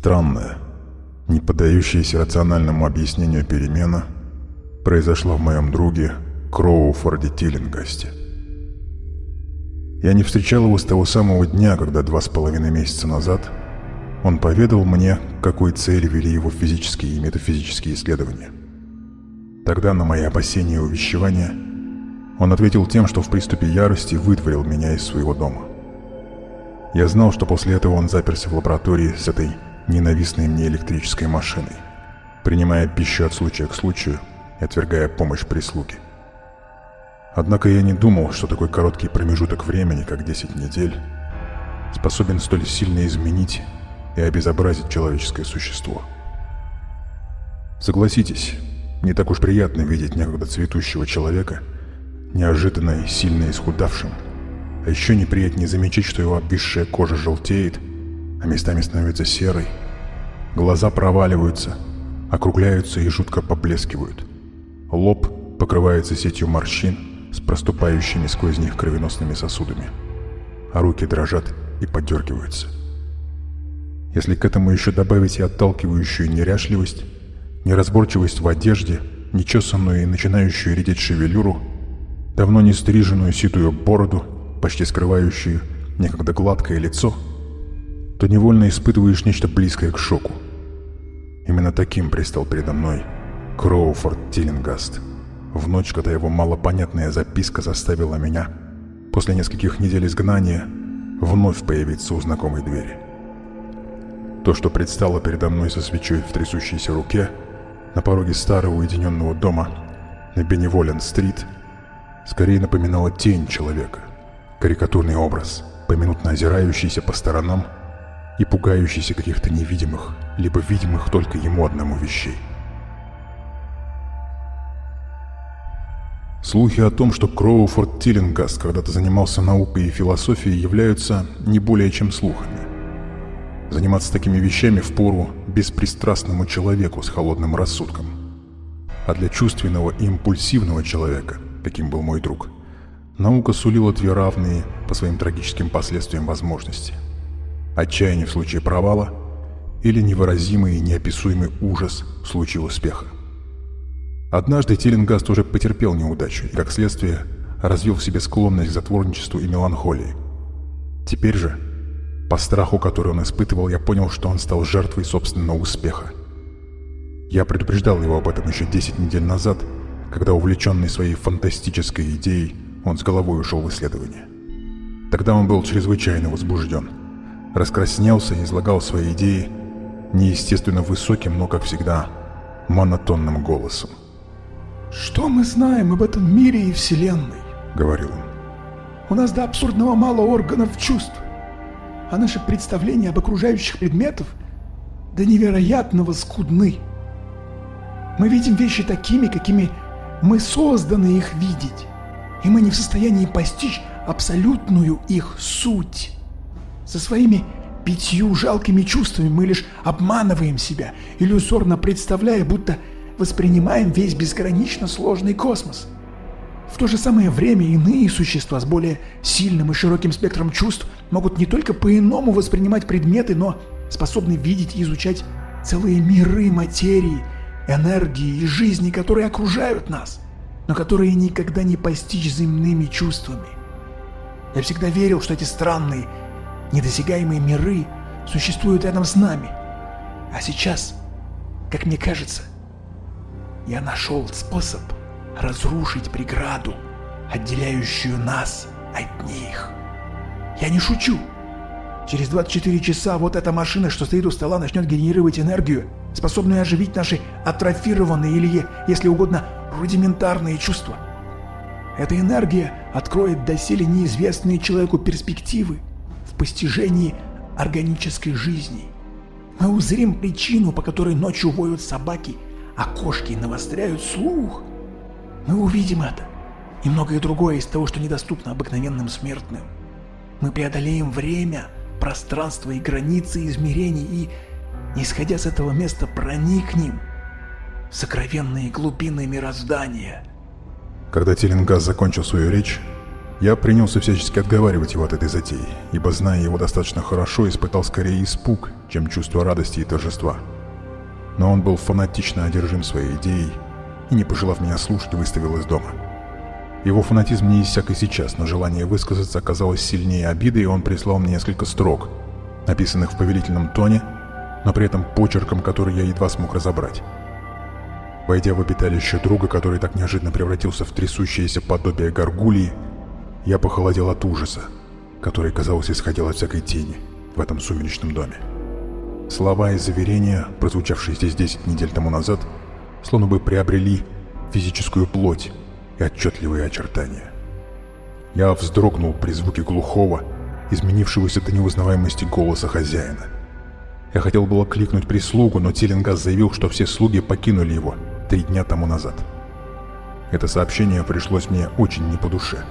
Странная, не поддающаяся рациональному объяснению перемена произошла в моем друге Кроуфорде Тиллингасте. Я не встречал его с того самого дня, когда два с половиной месяца назад он поведал мне, какой цели вели его физические и метафизические исследования. Тогда на мои опасения и увещевания он ответил тем, что в приступе ярости вытворил меня из своего дома. Я знал, что после этого он заперся в лаборатории с этой ненавистной мне электрической машиной, принимая пищу от случая к случаю и отвергая помощь прислуги. Однако я не думал, что такой короткий промежуток времени, как 10 недель, способен столь сильно изменить и обезобразить человеческое существо. Согласитесь, не так уж приятно видеть некогда цветущего человека, неожиданно и сильно исхудавшим, а еще неприятнее замечать, что его обвисшая кожа желтеет, а местами становится серой, глаза проваливаются, округляются и жутко поблескивают. Лоб покрывается сетью морщин с проступающими сквозь них кровеносными сосудами, а руки дрожат и подергиваются. Если к этому еще добавить и отталкивающую неряшливость, неразборчивость в одежде, нечесанную и начинающую редеть шевелюру, давно не стриженную ситую бороду, почти скрывающую некогда гладкое лицо, то невольно испытываешь нечто близкое к шоку. Именно таким пристал передо мной Кроуфорд Тиллингаст в ночь, когда его малопонятная записка заставила меня после нескольких недель изгнания вновь появиться у знакомой двери. То, что предстало передо мной со свечой в трясущейся руке на пороге старого уединенного дома на Беневолен-стрит, скорее напоминало тень человека, карикатурный образ, поминутно озирающийся по сторонам и пугающийся каких-то невидимых, либо видимых только ему одному вещей. Слухи о том, что Кроуфорд Тиллингаст когда-то занимался наукой и философией, являются не более чем слухами. Заниматься такими вещами впору беспристрастному человеку с холодным рассудком. А для чувственного и импульсивного человека, каким был мой друг, наука сулила две равные по своим трагическим последствиям возможности. Отчаяние в случае провала или невыразимый и неописуемый ужас в случае успеха. Однажды Тиллингаст уже потерпел неудачу и, как следствие, развил в себе склонность к затворничеству и меланхолии. Теперь же, по страху, который он испытывал, я понял, что он стал жертвой собственного успеха. Я предупреждал его об этом еще 10 недель назад, когда, увлеченный своей фантастической идеей, он с головой ушел в исследование. Тогда он был чрезвычайно возбужден. Раскраснелся и излагал свои идеи неестественно высоким, но, как всегда, монотонным голосом. «Что мы знаем об этом мире и Вселенной?» — говорил он. «У нас до абсурдного мало органов чувств, а наши представления об окружающих предметах до невероятного скудны. Мы видим вещи такими, какими мы созданы их видеть, и мы не в состоянии постичь абсолютную их суть. Со своими пятью жалкими чувствами мы лишь обманываем себя, иллюзорно представляя, будто воспринимаем весь безгранично сложный космос. В то же самое время иные существа с более сильным и широким спектром чувств могут не только по-иному воспринимать предметы, но способны видеть и изучать целые миры материи, энергии и жизни, которые окружают нас, но которые никогда не постичь земными чувствами. Я всегда верил, что эти странные, недосягаемые миры существуют рядом с нами. А сейчас, как мне кажется, я нашел способ разрушить преграду, отделяющую нас от них. Я не шучу. Через 24 часа вот эта машина, что стоит у стола, начнет генерировать энергию, способную оживить наши атрофированные или, если угодно, рудиментарные чувства. Эта энергия откроет доселе неизвестные человеку перспективы постижении органической жизни. Мы узрим причину, по которой ночью воют собаки – а кошки навостряют слух, мы увидим это и многое другое из того, что недоступно обыкновенным смертным. Мы преодолеем время, пространство и границы измерений и, не исходя с этого места, проникнем в сокровенные глубины мироздания. Когда Теленгаз закончил свою речь, Я принялся всячески отговаривать его от этой затеи, ибо, зная его достаточно хорошо, испытал скорее испуг, чем чувство радости и торжества. Но он был фанатично одержим своей идеей и, не пожелав меня слушать, выставил из дома. Его фанатизм не иссяк и сейчас, но желание высказаться оказалось сильнее обиды, и он прислал мне несколько строк, написанных в повелительном тоне, но при этом почерком, который я едва смог разобрать. Войдя в обиталище друга, который так неожиданно превратился в трясущееся подобие горгулии, я похолодел от ужаса, который, казалось, исходил от всякой тени в этом сумеречном доме. Слова и заверения, прозвучавшие здесь 10 недель тому назад, словно бы приобрели физическую плоть и отчетливые очертания. Я вздрогнул при звуке глухого, изменившегося до невознаваемости голоса хозяина. Я хотел было кликнуть прислугу, но Теленгаз заявил, что все слуги покинули его три дня тому назад. Это сообщение пришлось мне очень не по душе.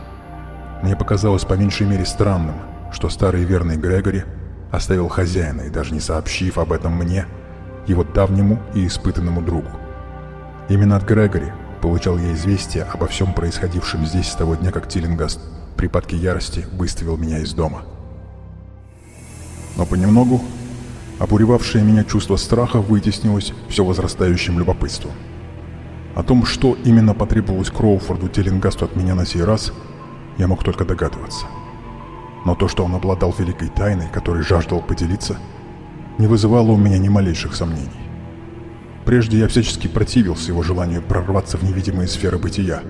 Мне показалось по меньшей мере странным, что старый верный Грегори оставил хозяина и даже не сообщив об этом мне, его давнему и испытанному другу. Именно от Грегори получал я известие обо всем происходившем здесь с того дня, как Тиллингаст в припадке ярости выставил меня из дома. Но понемногу обуревавшее меня чувство страха вытеснилось все возрастающим любопытством. О том, что именно потребовалось Кроуфорду Теллингасту от меня на сей раз, я мог только догадываться. Но то, что он обладал великой тайной, которой жаждал поделиться, не вызывало у меня ни малейших сомнений. Прежде я всячески противился его желанию прорваться в невидимые сферы бытия.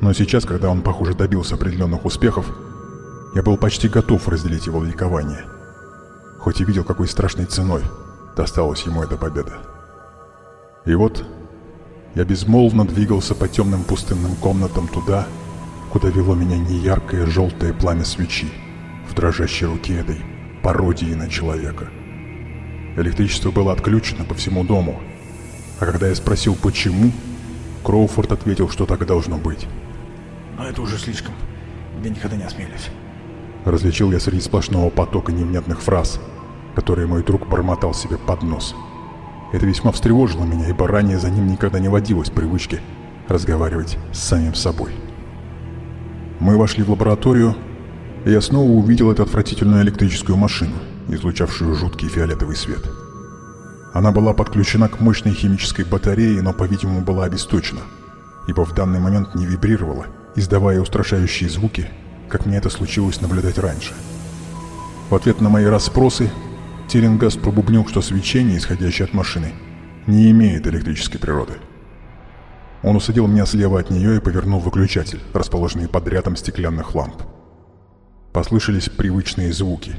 Но сейчас, когда он, похоже, добился определенных успехов, я был почти готов разделить его ликование. Хоть и видел, какой страшной ценой досталась ему эта победа. И вот я безмолвно двигался по темным пустынным комнатам туда, куда вело меня неяркое желтое пламя свечи в дрожащей руке этой пародии на человека. Электричество было отключено по всему дому — а когда я спросил, почему, Кроуфорд ответил, что так и должно быть. Но это уже слишком. Я никогда не осмелюсь. Различил я среди сплошного потока невнятных фраз, которые мой друг бормотал себе под нос. Это весьма встревожило меня, ибо ранее за ним никогда не водилось привычки разговаривать с самим собой. Мы вошли в лабораторию, и я снова увидел эту отвратительную электрическую машину, излучавшую жуткий фиолетовый свет. Она была подключена к мощной химической батарее, но, по-видимому, была обесточена, ибо в данный момент не вибрировала, издавая устрашающие звуки, как мне это случилось наблюдать раньше. В ответ на мои расспросы, Теленгаз пробубнил, что свечение, исходящее от машины, не имеет электрической природы. Он усадил меня слева от нее и повернул выключатель, расположенный под рядом стеклянных ламп. Послышались привычные звуки,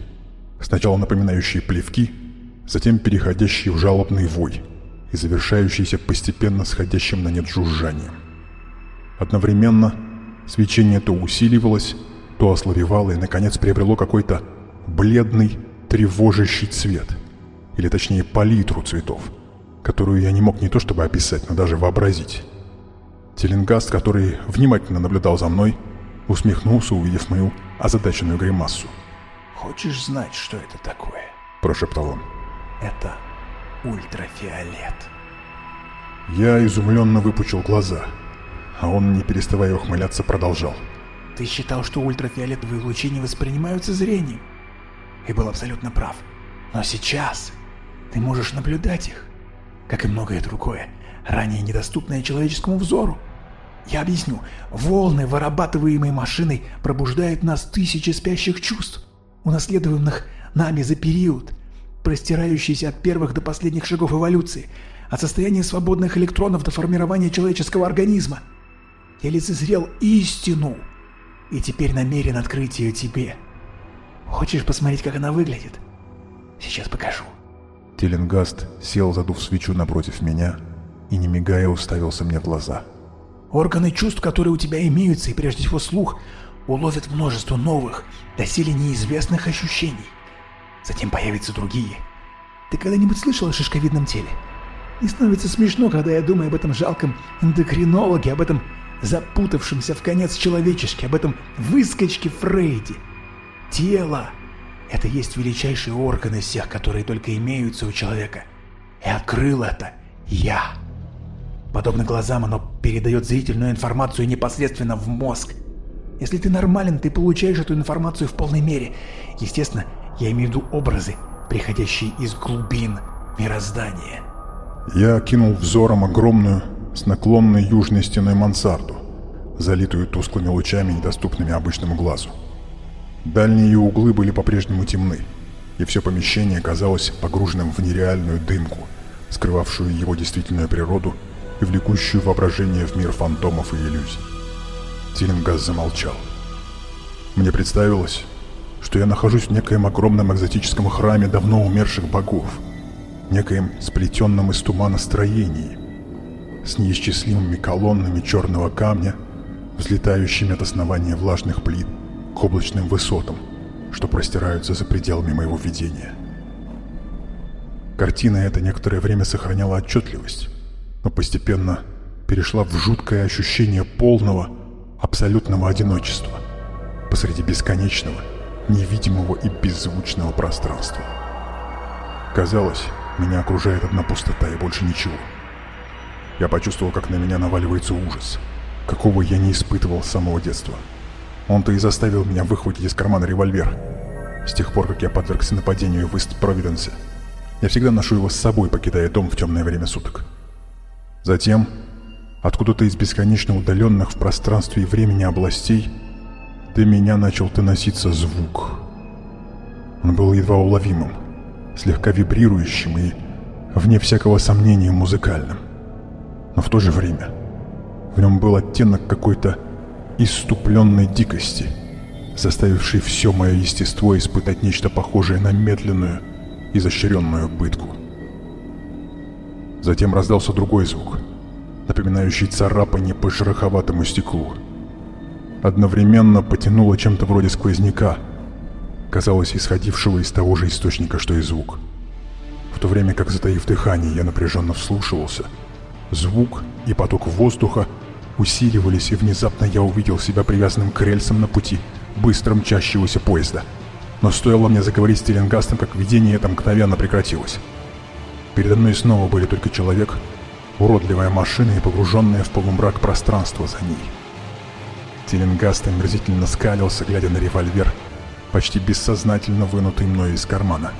сначала напоминающие плевки, затем переходящий в жалобный вой и завершающийся постепенно сходящим на нет жужжанием. Одновременно свечение то усиливалось, то ослабевало и, наконец, приобрело какой-то бледный, тревожащий цвет, или точнее палитру цветов, которую я не мог не то чтобы описать, но даже вообразить. Теленгаст, который внимательно наблюдал за мной, усмехнулся, увидев мою озадаченную гримассу. «Хочешь знать, что это такое?» – прошептал он это ультрафиолет. Я изумленно выпучил глаза, а он, не переставая ухмыляться, продолжал. Ты считал, что ультрафиолетовые лучи не воспринимаются зрением, и был абсолютно прав. Но сейчас ты можешь наблюдать их, как и многое другое, ранее недоступное человеческому взору. Я объясню. Волны, вырабатываемые машиной, пробуждают нас тысячи спящих чувств, унаследованных нами за период, простирающийся от первых до последних шагов эволюции, от состояния свободных электронов до формирования человеческого организма. Я лицезрел истину и теперь намерен открыть ее тебе. Хочешь посмотреть, как она выглядит? Сейчас покажу. Теленгаст сел, задув свечу напротив меня, и не мигая уставился мне в глаза. Органы чувств, которые у тебя имеются, и прежде всего слух, уловят множество новых, доселе неизвестных ощущений. Затем появятся другие. Ты когда-нибудь слышал о шишковидном теле? Не становится смешно, когда я думаю об этом жалком эндокринологе, об этом запутавшемся в конец человечешке, об этом выскочке Фрейде. Тело — это есть величайший орган из всех, которые только имеются у человека. И открыл это я. Подобно глазам оно передает зрительную информацию непосредственно в мозг. Если ты нормален, ты получаешь эту информацию в полной мере. Естественно, я имею в виду образы, приходящие из глубин мироздания. Я окинул взором огромную, с наклонной южной стеной мансарду, залитую тусклыми лучами, недоступными обычному глазу. Дальние ее углы были по-прежнему темны, и все помещение казалось погруженным в нереальную дымку, скрывавшую его действительную природу и влекущую воображение в мир фантомов и иллюзий. Тилингас замолчал. Мне представилось, что я нахожусь в некоем огромном экзотическом храме давно умерших богов, некоем сплетенном из тумана строении, с неисчислимыми колоннами черного камня, взлетающими от основания влажных плит к облачным высотам, что простираются за пределами моего видения. Картина эта некоторое время сохраняла отчетливость, но постепенно перешла в жуткое ощущение полного, абсолютного одиночества посреди бесконечного, невидимого и беззвучного пространства. Казалось, меня окружает одна пустота и больше ничего. Я почувствовал, как на меня наваливается ужас, какого я не испытывал с самого детства. Он-то и заставил меня выхватить из кармана револьвер. С тех пор, как я подвергся нападению в Ист-Провиденсе, я всегда ношу его с собой, покидая дом в темное время суток. Затем Откуда-то из бесконечно удаленных в пространстве и времени областей до меня начал доноситься звук. Он был едва уловимым, слегка вибрирующим и, вне всякого сомнения, музыкальным. Но в то же время в нем был оттенок какой-то иступленной дикости, заставивший все мое естество испытать нечто похожее на медленную, изощренную пытку. Затем раздался другой звук — напоминающий царапанье по шероховатому стеклу. Одновременно потянуло чем-то вроде сквозняка, казалось, исходившего из того же источника, что и звук. В то время как, затаив дыхание, я напряженно вслушивался, звук и поток воздуха усиливались, и внезапно я увидел себя привязанным к рельсам на пути быстро мчащегося поезда. Но стоило мне заговорить с Теленгастом, как видение это мгновенно прекратилось. Передо мной снова были только человек уродливая машина и погруженное в полумрак пространство за ней. Теленгаст омерзительно скалился, глядя на револьвер, почти бессознательно вынутый мною из кармана.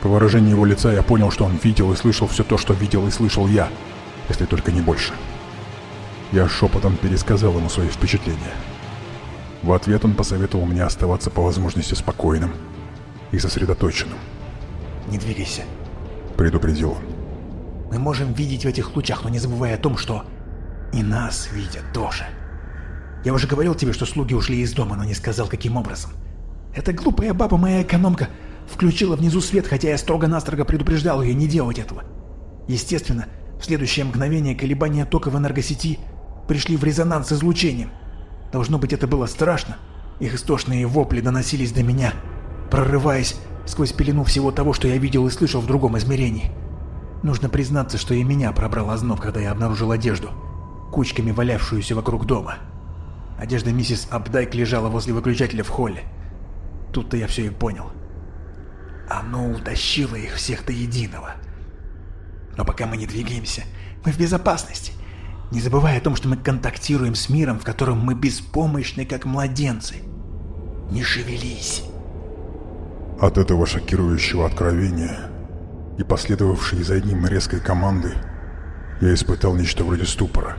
По выражению его лица я понял, что он видел и слышал все то, что видел и слышал я, если только не больше. Я шепотом пересказал ему свои впечатления. В ответ он посоветовал мне оставаться по возможности спокойным и сосредоточенным. «Не двигайся», — предупредил. Мы можем видеть в этих лучах, но не забывая о том, что и нас видят тоже. Я уже говорил тебе, что слуги ушли из дома, но не сказал, каким образом. Эта глупая баба, моя экономка, включила внизу свет, хотя я строго-настрого предупреждал ее не делать этого. Естественно, в следующее мгновение колебания тока в энергосети пришли в резонанс с излучением. Должно быть, это было страшно. Их истошные вопли доносились до меня, прорываясь сквозь пелену всего того, что я видел и слышал в другом измерении. Нужно признаться, что и меня пробрал озноб, когда я обнаружил одежду, кучками валявшуюся вокруг дома. Одежда миссис Абдайк лежала возле выключателя в холле. Тут-то я все и понял. Оно утащило их всех до единого. Но пока мы не двигаемся, мы в безопасности. Не забывая о том, что мы контактируем с миром, в котором мы беспомощны, как младенцы. Не шевелись. От этого шокирующего откровения и последовавшей за ним резкой команды, я испытал нечто вроде ступора.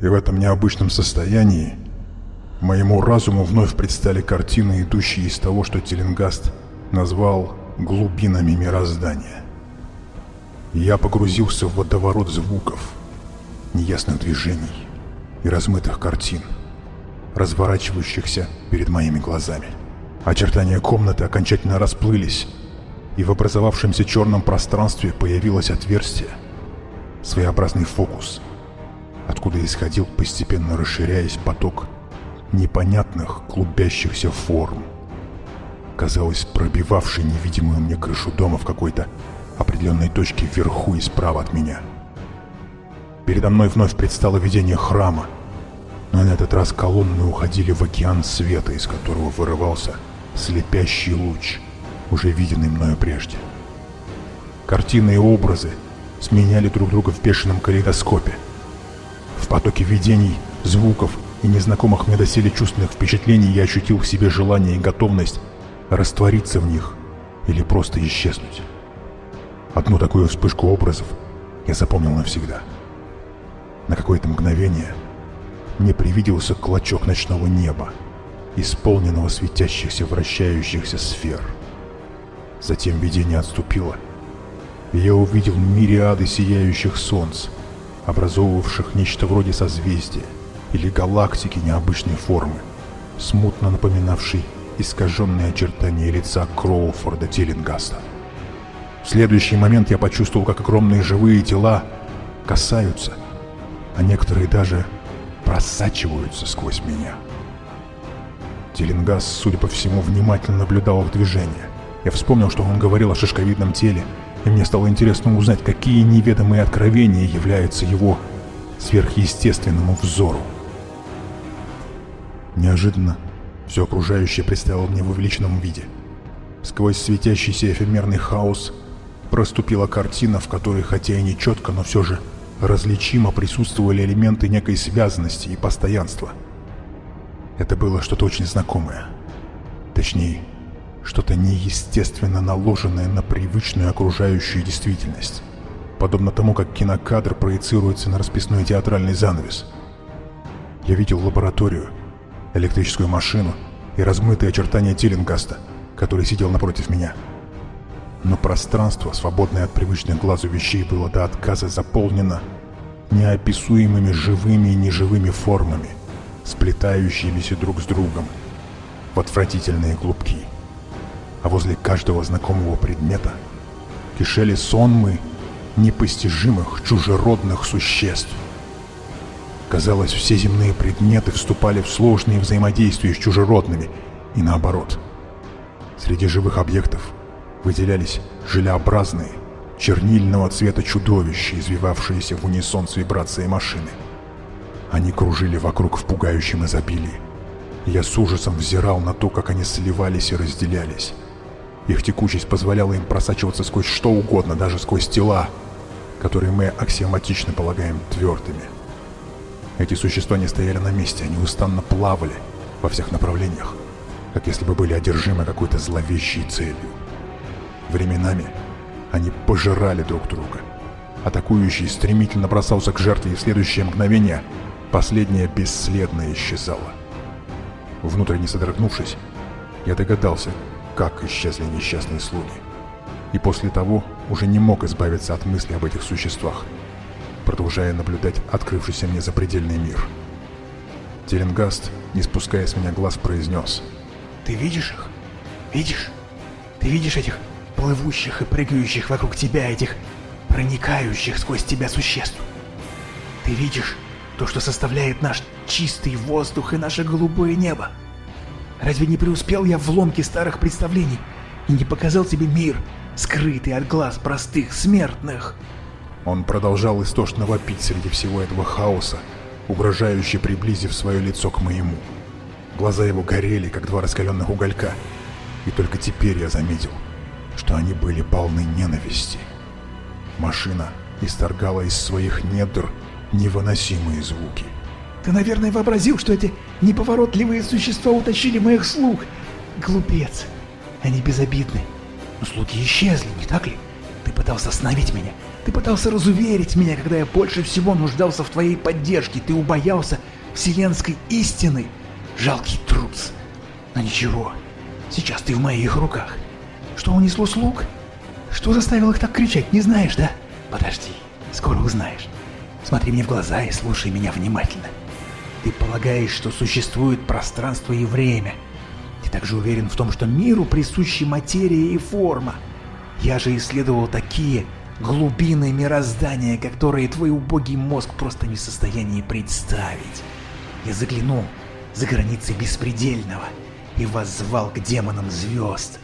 И в этом необычном состоянии моему разуму вновь предстали картины, идущие из того, что Теленгаст назвал глубинами мироздания. я погрузился в водоворот звуков, неясных движений и размытых картин, разворачивающихся перед моими глазами. Очертания комнаты окончательно расплылись, и в образовавшемся черном пространстве появилось отверстие, своеобразный фокус, откуда исходил, постепенно расширяясь поток непонятных клубящихся форм, казалось, пробивавший невидимую мне крышу дома в какой-то определенной точке вверху и справа от меня. Передо мной вновь предстало видение храма, но на этот раз колонны уходили в океан света, из которого вырывался слепящий луч — уже виденный мною прежде. Картины и образы сменяли друг друга в бешеном калейдоскопе. В потоке видений, звуков и незнакомых мне доселе чувственных впечатлений я ощутил в себе желание и готовность раствориться в них или просто исчезнуть. Одну такую вспышку образов я запомнил навсегда. На какое-то мгновение мне привиделся клочок ночного неба, исполненного светящихся вращающихся сфер. Затем видение отступило, и я увидел мириады сияющих солнц, образовывавших нечто вроде созвездия или галактики необычной формы, смутно напоминавшей искаженные очертания лица Кроуфорда Тиллингаста. В следующий момент я почувствовал, как огромные живые тела касаются, а некоторые даже просачиваются сквозь меня. Телингас, судя по всему, внимательно наблюдал их движение. Я вспомнил, что он говорил о шишковидном теле, и мне стало интересно узнать, какие неведомые откровения являются его сверхъестественному взору. Неожиданно все окружающее предстало мне в увеличенном виде. Сквозь светящийся эфемерный хаос проступила картина, в которой, хотя и не четко, но все же различимо присутствовали элементы некой связанности и постоянства. Это было что-то очень знакомое. Точнее, что-то неестественно наложенное на привычную окружающую действительность. Подобно тому, как кинокадр проецируется на расписной театральный занавес. Я видел лабораторию, электрическую машину и размытые очертания Тиллингаста, который сидел напротив меня. Но пространство, свободное от привычных глазу вещей, было до отказа заполнено неописуемыми живыми и неживыми формами, сплетающимися друг с другом в отвратительные клубки. А возле каждого знакомого предмета кишели сонмы непостижимых чужеродных существ. Казалось, все земные предметы вступали в сложные взаимодействия с чужеродными, и наоборот. Среди живых объектов выделялись желеобразные, чернильного цвета чудовища, извивавшиеся в унисон с вибрацией машины. Они кружили вокруг в пугающем изобилии. Я с ужасом взирал на то, как они сливались и разделялись. Их текучесть позволяла им просачиваться сквозь что угодно, даже сквозь тела, которые мы аксиоматично полагаем твердыми. Эти существа не стояли на месте, они устанно плавали во всех направлениях, как если бы были одержимы какой-то зловещей целью. Временами они пожирали друг друга. Атакующий стремительно бросался к жертве, и в следующее мгновение последняя бесследно исчезала. Внутренне содрогнувшись, я догадался, как исчезли несчастные слуги. И после того уже не мог избавиться от мысли об этих существах, продолжая наблюдать открывшийся мне запредельный мир. Теленгаст, не спуская с меня глаз, произнес. «Ты видишь их? Видишь? Ты видишь этих плывущих и прыгающих вокруг тебя, этих проникающих сквозь тебя существ? Ты видишь то, что составляет наш чистый воздух и наше голубое небо? Разве не преуспел я в ломке старых представлений и не показал тебе мир, скрытый от глаз простых смертных?» Он продолжал истошно вопить среди всего этого хаоса, угрожающе приблизив свое лицо к моему. Глаза его горели, как два раскаленных уголька, и только теперь я заметил, что они были полны ненависти. Машина исторгала из своих недр невыносимые звуки. Ты, наверное, вообразил, что эти неповоротливые существа утащили моих слуг. Глупец. Они безобидны. Но слуги исчезли, не так ли? Ты пытался остановить меня. Ты пытался разуверить меня, когда я больше всего нуждался в твоей поддержке. Ты убоялся вселенской истины. Жалкий трус. Но ничего. Сейчас ты в моих руках. Что унесло слуг? Что заставило их так кричать, не знаешь, да? Подожди, скоро узнаешь. Смотри мне в глаза и слушай меня внимательно. Ты полагаешь, что существует пространство и время. Ты также уверен в том, что миру присущи материя и форма. Я же исследовал такие глубины мироздания, которые твой убогий мозг просто не в состоянии представить. Я заглянул за границы беспредельного и воззвал к демонам звезд.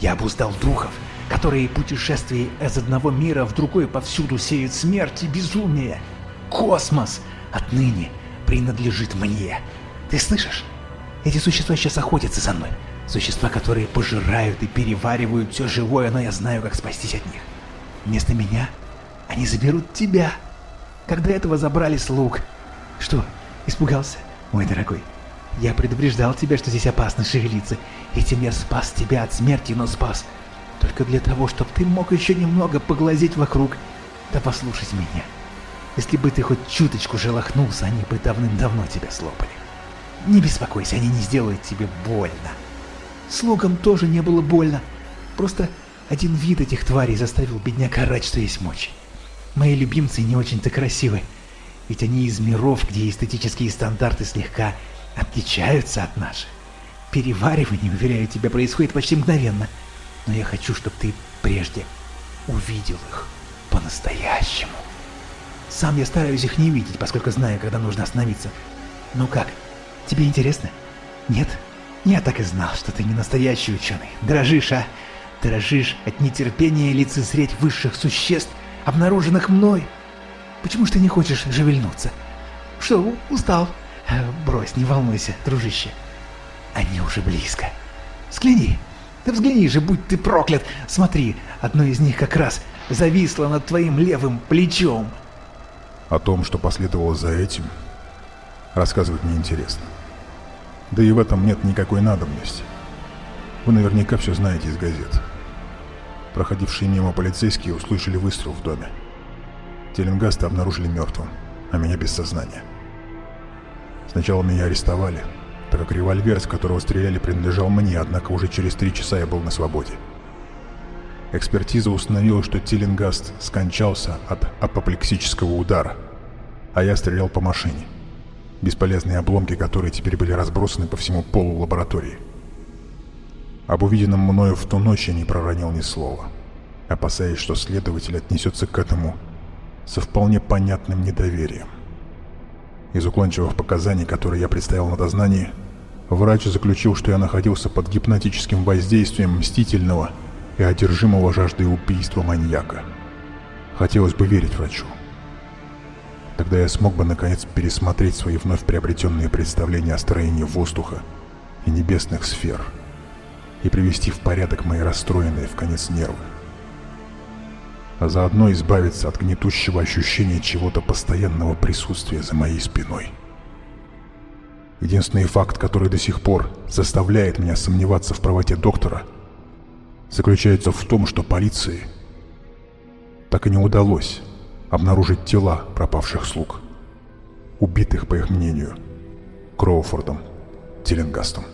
Я обуздал духов, которые путешествия из одного мира в другой повсюду сеют смерть и безумие. Космос отныне принадлежит мне. Ты слышишь? Эти существа сейчас охотятся за мной. Существа, которые пожирают и переваривают все живое, но я знаю, как спастись от них. Вместо меня они заберут тебя. Когда этого забрали слуг. Что, испугался? Мой дорогой, я предупреждал тебя, что здесь опасно шевелиться. Этим я спас тебя от смерти, но спас. Только для того, чтобы ты мог еще немного поглазеть вокруг. Да послушать меня. Если бы ты хоть чуточку шелохнулся, они бы давным-давно тебя слопали. Не беспокойся, они не сделают тебе больно. Слугам тоже не было больно. Просто один вид этих тварей заставил бедняка орать, что есть мочи. Мои любимцы не очень-то красивы, ведь они из миров, где эстетические стандарты слегка отличаются от наших. Переваривание, уверяю тебя, происходит почти мгновенно. Но я хочу, чтобы ты прежде увидел их по-настоящему. Сам я стараюсь их не видеть, поскольку знаю, когда нужно остановиться. Ну как, тебе интересно? Нет? Я так и знал, что ты не настоящий ученый. Дрожишь, а? Дрожишь от нетерпения лицезреть высших существ, обнаруженных мной. Почему ж ты не хочешь живельнуться? Что, устал? Брось, не волнуйся, дружище. Они уже близко. Взгляни. Да взгляни же, будь ты проклят. Смотри, одно из них как раз зависло над твоим левым плечом. О том, что последовало за этим, рассказывать неинтересно. Да и в этом нет никакой надобности. Вы наверняка все знаете из газет. Проходившие мимо полицейские услышали выстрел в доме. Теленгаста обнаружили мертвым, а меня без сознания. Сначала меня арестовали, так как револьвер, с которого стреляли, принадлежал мне, однако уже через три часа я был на свободе. Экспертиза установила, что Тиллингаст скончался от апоплексического удара, а я стрелял по машине. Бесполезные обломки, которые теперь были разбросаны по всему полу лаборатории. Об увиденном мною в ту ночь я не проронил ни слова, опасаясь, что следователь отнесется к этому со вполне понятным недоверием. Из уклончивых показаний, которые я представил на дознании, врач заключил, что я находился под гипнотическим воздействием мстительного и одержимого жаждой убийства маньяка. Хотелось бы верить врачу. Тогда я смог бы наконец пересмотреть свои вновь приобретенные представления о строении воздуха и небесных сфер – и привести в порядок мои расстроенные в конец нервы. А заодно избавиться от гнетущего ощущения чего-то постоянного присутствия за моей спиной. Единственный факт, который до сих пор заставляет меня сомневаться в правоте доктора, заключается в том, что полиции так и не удалось обнаружить тела пропавших слуг, убитых, по их мнению, Кроуфордом Тиллингастом.